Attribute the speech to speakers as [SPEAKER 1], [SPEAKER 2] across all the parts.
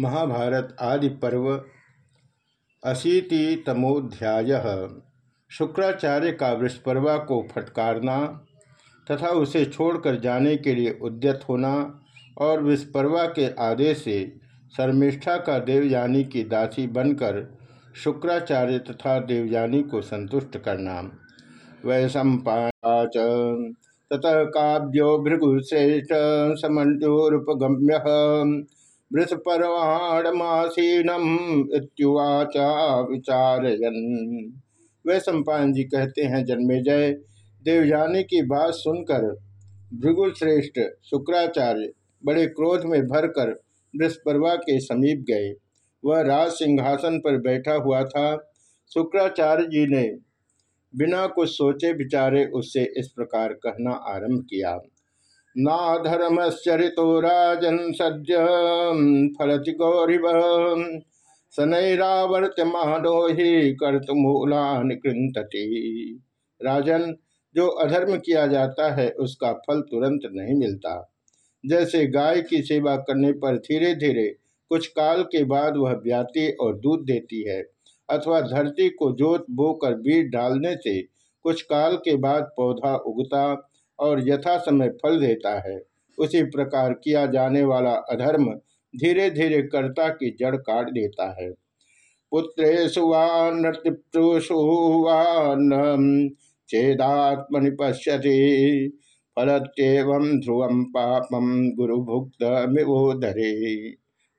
[SPEAKER 1] महाभारत आदि पर्व अशीतितमोध्याय। शुक्राचार्य का वृषपर्वा को फटकारना तथा उसे छोड़कर जाने के लिए उद्यत होना और विस्पर्वा के आदेश से शर्मिष्ठा का देवयानी की दासी बनकर शुक्राचार्य तथा देवयानी को संतुष्ट करना। वैशंपाच ततः काव्यो भृगुश्रेष्ठ समन्योपगम्य वृषपर्वाणमासीनम इत्युवाचा विचारयन। वे सम्पायन जी कहते हैं, जन्मे जय। देवयानी की बात सुनकर भृगुल श्रेष्ठ शुक्राचार्य बड़े क्रोध में भरकर वृषपर्वा के समीप गए। वह राज सिंहासन पर बैठा हुआ था। शुक्राचार्य जी ने बिना कुछ सोचे विचारे उससे इस प्रकार कहना आरंभ किया। नाधर्मश्चरितो राजन सद्य फलति गौरिव शनैरावर्त्यमानो ही कर्तमूलान राजन, जो अधर्म किया जाता है, उसका फल तुरंत नहीं मिलता। जैसे गाय की सेवा करने पर धीरे धीरे कुछ काल के बाद वह ब्याती और दूध देती है, अथवा धरती को जोत बोकर बीज डालने से कुछ काल के बाद पौधा उगता और यथा समय फल देता है। उसी प्रकार किया जाने वाला अधर्म धीरे धीरे कर्ता की जड़ काट देता है। पुत्रेशु चेदात्मनि पश्यति। फलत्यव ध्रुवम पापम गुरुभुक्त मिवोधरे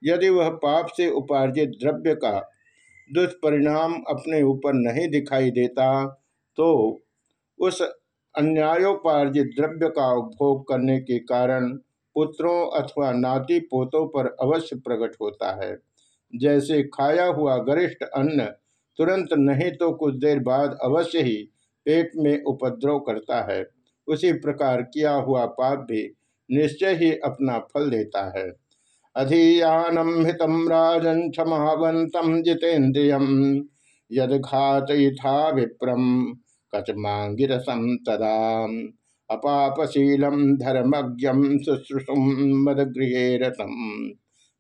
[SPEAKER 1] यदि वह पाप से उपार्जित द्रव्य का दुष्परिणाम अपने ऊपर नहीं दिखाई देता तो उस अन्यायोपार्जित द्रव्य का उपभोग करने के कारण पुत्रों अथवा नाती पोतों पर अवश्य प्रकट होता है। जैसे खाया हुआ गरिष्ठ अन्न तुरंत नहीं तो कुछ देर बाद अवश्य ही पेट में उपद्रव करता है। उसी प्रकार किया हुआ पाप भी निश्चय ही अपना फल देता है। अधियानम हितम राजन क्षमावंतम जितेन्द्रियम यद घात विप्रम। कचमांगिरसम तदा अपापशीलम धर्मज्ञम शुश्रूषुम मदगृहे रतम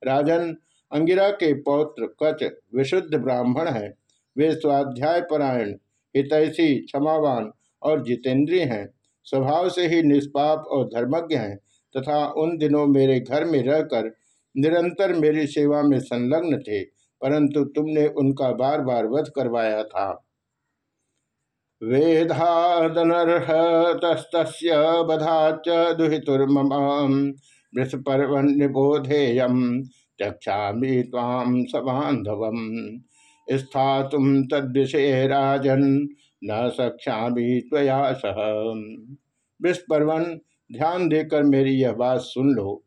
[SPEAKER 1] राजन, अंगिरा के पौत्र कच विशुद्ध ब्राह्मण है। वे स्वाध्याय परायण, हितैषी, क्षमावान और जितेंद्रिय हैं। स्वभाव से ही निष्पाप और धर्मज्ञ हैं। तथा उन दिनों मेरे घर में रहकर निरंतर मेरी सेवा में संलग्न थे, परंतु तुमने उनका बार बार वध करवाया था। वेदादनर्हतस्त बधाच दुहितुर्मम वृषपर्वनिबोधेयम चक्षा ताम सबांधव स्थातुम तद्विषय राजन न सह। वृषपर्वन ध्यान देकर मेरी यह बात सुन लो।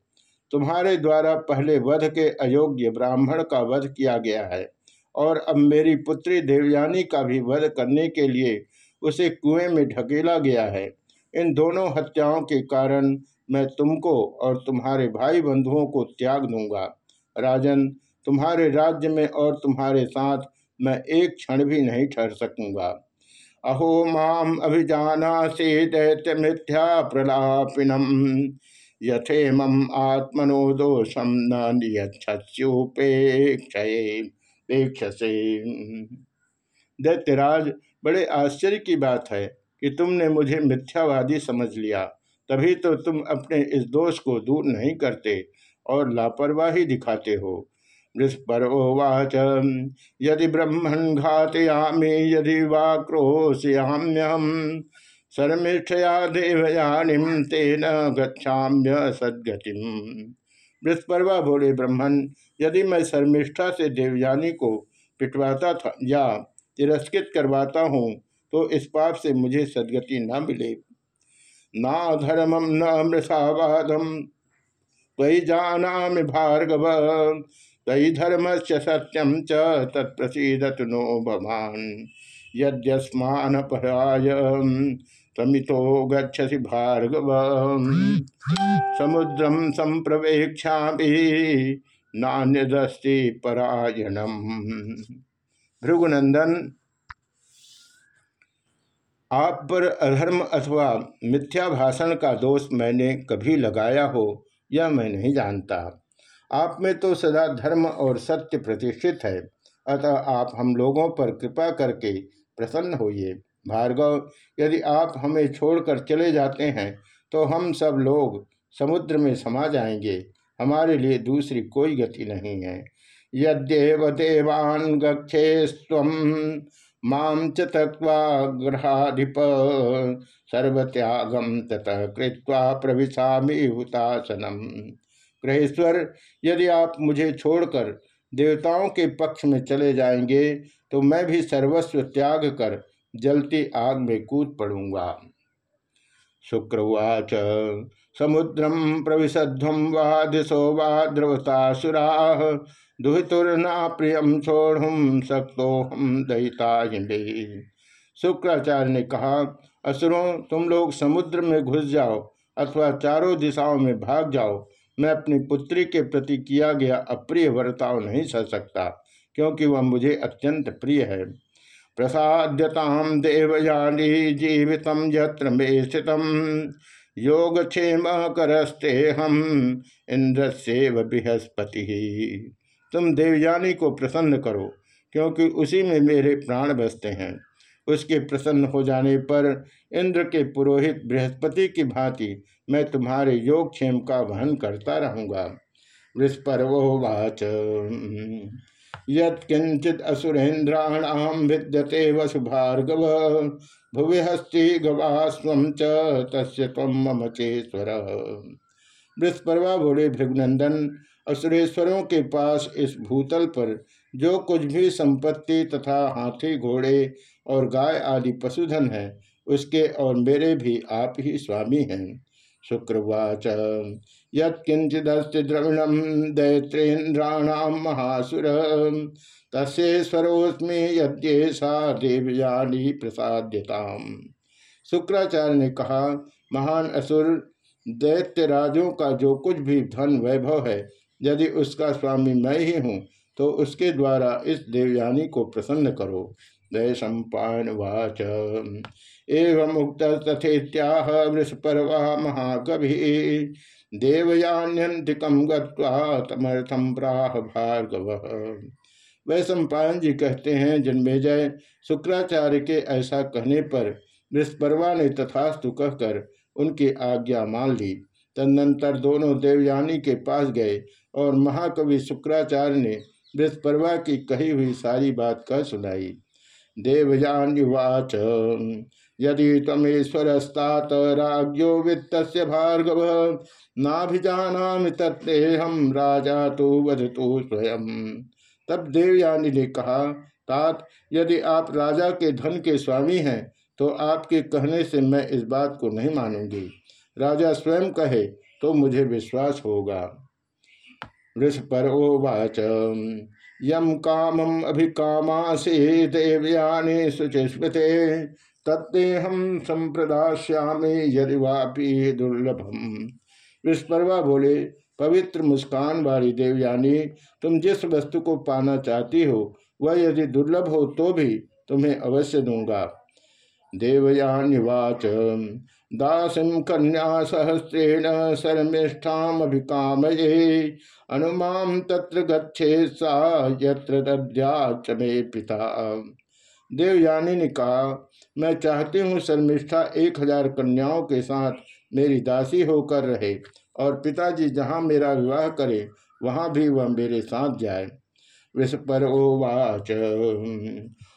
[SPEAKER 1] तुम्हारे द्वारा पहले वध के अयोग्य ब्राह्मण का वध किया गया है और अब मेरी पुत्री देवयानी का भी वध करने के लिए उसे कुएँ में ढकेला गया है। इन दोनों हत्याओं के कारण मैं तुमको और तुम्हारे भाई बंधुओं को त्याग दूँगा। राजन, तुम्हारे राज्य में और तुम्हारे साथ मैं एक क्षण भी नहीं ठहर सकूँगा। अहो माम अभिजाना से दैत्य मिथ्या प्रलापिनम। यथेमम आत्मनो दोषम न नियक्षुपेक्षे दैत्यराज बड़े आश्चर्य की बात है कि तुमने मुझे मिथ्यावादी समझ लिया। तभी तो तुम अपने इस दोष को दूर नहीं करते और लापरवाही दिखाते हो। वृषपरोवाच यदि ब्रह्मण घातयामी, यदि वा क्रोशयाम्यहम, शर्मिष्ठया देवयानिम, तेन गच्छाम्य सदगतिम। वृषपर्वा बोले ब्रह्मण यदि मैं शर्मिष्ठा से देवयानी को पिटवाता था या तिरस्कृत करवाता हूँ तो इस पाप से मुझे सदगति न मिले। ना धर्मम न मृषावादम तयि जाना भार्गव तयि धर्म से सत्यम च तत्प्रसीदत नो भवान। यद्यस्मान पराय समितो गच्छसि भार्गव। समुद्रम संप्रवेक्षा नान्यदस्ति परायणम। भृगुनंदन, आप पर अधर्म अथवा मिथ्या भाषण का दोष मैंने कभी लगाया हो यह मैं नहीं जानता। आप में तो सदा धर्म और सत्य प्रतिष्ठित है, अतः आप हम लोगों पर कृपा करके प्रसन्न होइए। भार्गव, यदि आप हमें छोड़कर चले जाते हैं तो हम सब लोग समुद्र में समा जाएँगे। हमारे लिए दूसरी कोई गति नहीं है। यद्यव देवान स्व माम च ग्रहाधिप सर्वत्यागम ततः कृत्वा प्रविशा हुतासनम ग्रहेश्वर यदि आप मुझे छोड़कर देवताओं के पक्ष में चले जाएँगे तो मैं भी सर्वस्व त्याग कर जलती आग में कूद पड़ूँगा। शुक्रवाच। समुद्रम प्रविशध्वम वा दिशो वा द्रवतासुरा दुहितुर्ना प्रियम छोड़ुम सक्तो हम दहिता शुक्राचार्य ने कहा, असुरों, तुम लोग समुद्र में घुस जाओ अथवा चारों दिशाओं में भाग जाओ। मैं अपनी पुत्री के प्रति किया गया अप्रिय वर्ताव नहीं सह सकता, क्योंकि वह मुझे अत्यंत प्रिय है। प्रसाद्यताम देवयानी जीवित यत्र मे स्थित। योगक्षेम करस्ते हम इंद्र से बृहस्पति। तुम देवयानी को प्रसन्न करो, क्योंकि उसी में मेरे प्राण बसते हैं। उसके प्रसन्न हो जाने पर इंद्र के पुरोहित बृहस्पति की भांति मैं तुम्हारे योगक्षेम का वहन करता रहूँगा। वृष्पर्वोवाच यंचित असुरेन्द्राणाम विद्यते वसुभार्गव भुवि हस्ती गवा स्व तस्य मम चेश्वर। वृष्पर्वा बोले, भृगनंदन असुरेश्वरों के पास इस भूतल पर जो कुछ भी संपत्ति तथा हाथी, घोड़े और गाय आदि पशुधन है, उसके और मेरे भी आप ही स्वामी हैं। शुक्रवाच। यंचिदस्त द्रविणम दैत्रेन्द्राणाम महासुर। तस्वरोस्मी यद्येषा देवयानी प्रसाद्यताम। शुक्राचार्य ने कहा, महान असुर दैत्यराजों का जो कुछ भी धन वैभव है यदि उसका स्वामी मैं ही हूँ तो उसके द्वारा इस देवयानी को प्रसन्न करो। दय सम्पावाच एवं मुक्त तथेत्याह वृषपर्वा महाकवि देवयान्यंतिकम गमर्थम प्राह भार्गव। वह जी कहते हैं जन्मेजय शुक्राचार्य के ऐसा कहने पर वृषपर्वा ने तथास्तु कहकर उनकी आज्ञा मान ली। तदनंतर दोनों देवयानी के पास गए और महाकवि शुक्राचार्य ने वृषपर्वा की कही हुई सारी बात कह सुनाई। देवयान्युवाच यदि तमेश्वरस्तात वित्त भार्गव नाभिजाना तत्तेहम राजा तो वधतु स्वयं। तब देवयानी ने कहा, तात, यदि आप राजा के धन के स्वामी हैं तो आपके कहने से मैं इस बात को नहीं मानूँगी। राजा स्वयं कहे तो मुझे विश्वास होगा। वृषपरोवाच यम कामम अभिकामासे देवयाने सुचिस्मृते तत्तेहम संप्रदाश्यामे यदि वापी दुर्लभम। विस्परवा बोले, पवित्र मुस्कान वाली देवयानी, तुम जिस वस्तु को पाना चाहती हो, वह यदि दुर्लभ हो तो भी तुम्हें अवश्य दूँगा। देवयानिवाच दासीम कन्या सहस्रेण शर्मिष्ठामभिकामये अनुमाम तत्र गच्छे सा में पिता। देवयानी ने कहा मैं चाहती हूँ शर्मिष्ठा एक हज़ार कन्याओं के साथ मेरी दासी होकर रहे और पिताजी जहाँ मेरा विवाह करे, वहाँ भी वह मेरे साथ जाए। विस्पर ओवाच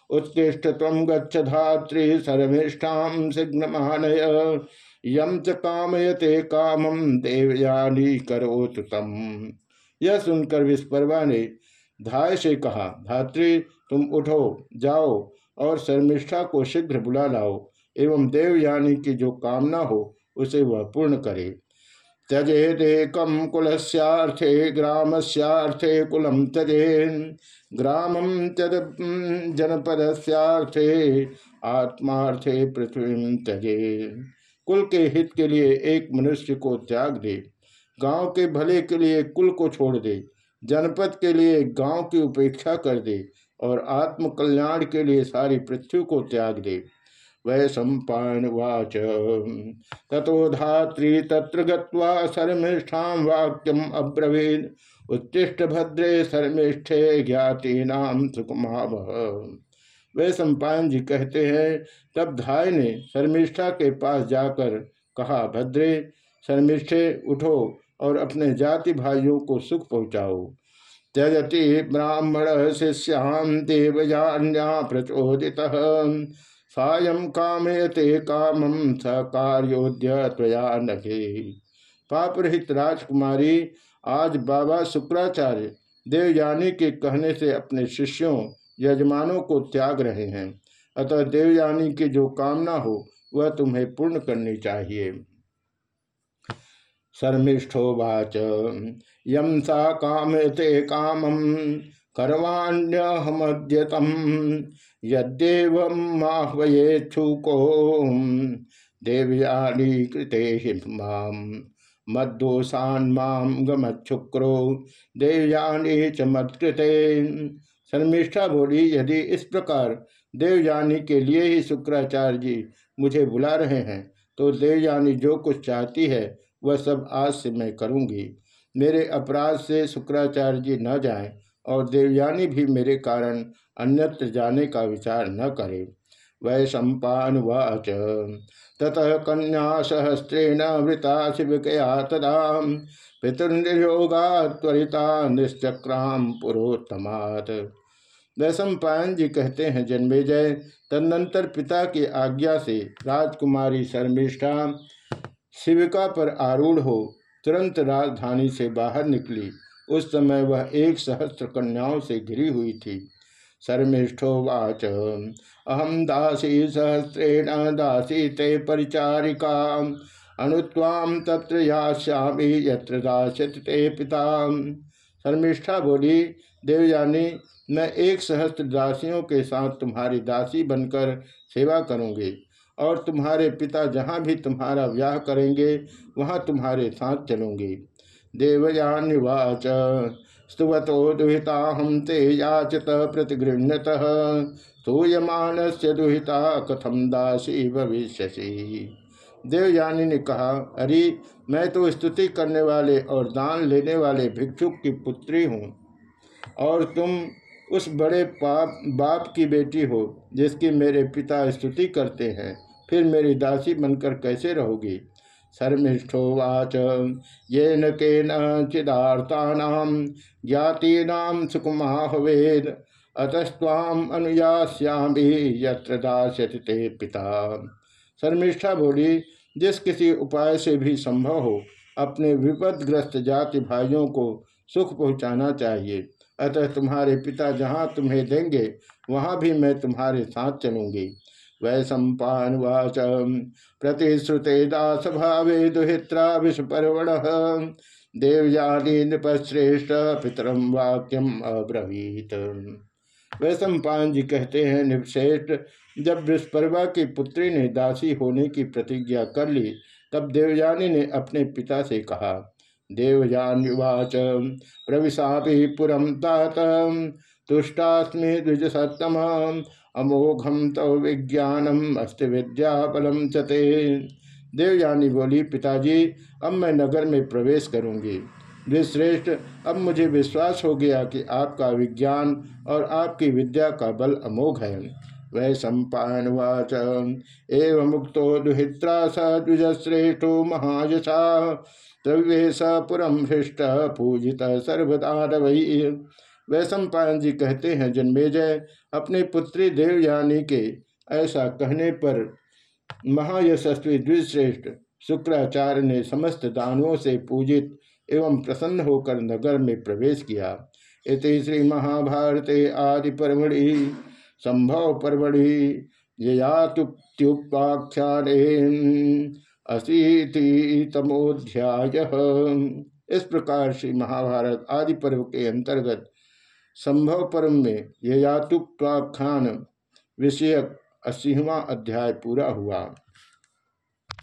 [SPEAKER 1] उत्तिष्ठ तम गच्छ धात्री शर्मिष्ठा सिग्नमानय। यम च कामयते कामम देवयानी करोत तम यह सुनकर विस्परवा ने धाय से कहा, धात्री, तुम उठो, जाओ और शर्मिष्ठा को शीघ्र बुला लाओ एवं देवयानी की जो कामना हो उसे वह पूर्ण करे। त्यजेदेकम कुलस्यार्थे, ग्रामस्यार्थे कुलम त्यजेन ग्रामम त्यज जनपदस्यार्थे, आत्मार्थे पृथ्वी त्यजे। कुल के हित के लिए एक मनुष्य को त्याग दे। गाँव के भले के लिए कुल को छोड़ दे। जनपद के लिए गाँव की उपेक्षा कर दे। और आत्मकल्याण के लिए सारी पृथ्वी को त्याग दे। वै सम्पावाच तथो धात्री तत्र गत्वा शर्मिष्ठा वाक्यम अब्रवीद उत्तिष्ठ भद्रे शर्मिष्ठे ज्ञाति नाम सुकुमाव। वे सम्पायन जी कहते हैं, तब धाय ने शर्मिष्ठा के पास जाकर कहा, भद्रे शर्मिष्ठे उठो और अपने जाति भाइयों को सुख पहुँचाओ। त्यजति ब्राह्मण शिष्याम देवयान्या प्रचोदित। सायं कामयते कामम स कार्योद्य त्वया नखे। पापरहित राजकुमारी, आज बाबा शुक्राचार्य देवयानी के कहने से अपने शिष्यों, यजमानों को त्याग रहे हैं। अतः देवयानी की जो कामना हो, वह तुम्हें पूर्ण करनी चाहिए। शर्मिष्ठोवाच यम सा कामते कामम करवाण्यहमद्यतम यद्देव माह्वयेच्छुको देवयानी कृते हिमाम मद्दोषान माम गमच्छुक्रो, देवयानी च मत्कृते। शर्मिष्ठा बोली, यदि इस प्रकार देवयानी के लिए ही शुक्राचार्य जी मुझे बुला रहे हैं तो देवयानी जो कुछ चाहती है, वह सब आज से मैं करूँगी। मेरे अपराध से शुक्राचार्य जी न जाएँ और देवयानी भी मेरे कारण अन्यत्र जाने का विचार न करे। वै सम्पावाच ततः कन्या सहस्रेण वृता शिविकया तदा पितुर्नियोगा त्वरिता निश्चक्राम पुरोत्तमात्। वैशम पायन जी कहते हैं, जन्मेजय, तदनंतर पिता की आज्ञा से राजकुमारी शर्मिष्ठा शिविका पर आरूढ़ हो, तुरंत राजधानी से बाहर निकली। उस समय वह एक सहस्त्र कन्याओं से घिरी हुई थी। शर्मिष्ठोवाच अहम दासी सहस्रेण दासी ते परिचारिका। अनुत्वाम तत्र यास्यामी, यत्र दास्यत ते पिता। शर्मिष्ठा बोली, देवयानी, मैं एक सहस्त्र दासियों के साथ तुम्हारी दासी बनकर सेवा करूँगी और तुम्हारे पिता जहाँ भी तुम्हारा व्याह करेंगे, वहाँ तुम्हारे साथ चलूँगी। देवयानिवाच। स्तुवतो दुहिता हम ते याचत प्रतिगृहत स्तूयमान से दुहिता कथम दासी भविष्य देवयानी ने कहा, अरे, मैं तो स्तुति करने वाले और दान लेने वाले भिक्षुक की पुत्री हूँ। और तुम उस बड़े पाप, बाप की बेटी हो, जिसकी मेरे पिता स्तुति करते हैं। फिर मेरी दासी बनकर कैसे रहोगी? शर्मिष्ठोवाच ये न के निदार्थानाम ज्ञातीनाम सुकुमाहवेद अतस्वाम अनुयास्यामी, यत्र दास्यति ते पिता। शर्मिष्ठा बोली, जिस किसी उपाय से भी संभव हो, अपने विपदग्रस्त जाति भाइयों को सुख पहुँचाना चाहिए। अतः तुम्हारे पिता जहाँ तुम्हें देंगे, वहाँ भी मैं तुम्हारे साथ चलूँगी। वै सम्पावाच प्रतिश्रुते दास भावे दुहित्रा विषपर्वण देवयानी नृपश्रेष्ठ पितरम वाक्यम अब्रवीत। वै सम्पान जी कहते हैं निपश्रेष्ठ जब विस्पर्वा की पुत्री ने दासी होने की प्रतिज्ञा कर ली, तब देवयानी ने अपने पिता से कहा देवयान्युवाच प्रविशा पुरम तात तुष्टास्मे द्विज सत्तम अमोघम तव विज्ञानम अस्त विद्या बलम चते देवयानी बोली, पिताजी, अब मैं नगर में प्रवेश करूँगी। विश्रेष्ठ अब मुझे विश्वास हो गया कि आपका विज्ञान और आपकी विद्या का बल अमोघ है। वै सम्पावाच एव मुक्तो दुहित्रा स द्विजश्रेष्ठो महायशा। द्रव्य स पुरम हृष्ट पूजित सर्वदानवई वैशम पायन जी कहते हैं, जन्मेजय, अपने पुत्री देवयानी के ऐसा कहने पर महायशस्वी द्विश्रेष्ठ शुक्राचार्य ने समस्त दानवों से पूजित एवं प्रसन्न होकर नगर में प्रवेश किया। इति श्री महाभारते आदि परमढ़ि संभव परमढ़ि ययातुप्त्युपाख्यान अशीतितमोध्याय। इस प्रकार श्री महाभारत आदि पर्व के अंतर्गत संभव परम में यह यातुक्वाख्यान विषयक अस्सीवा अध्याय पूरा हुआ।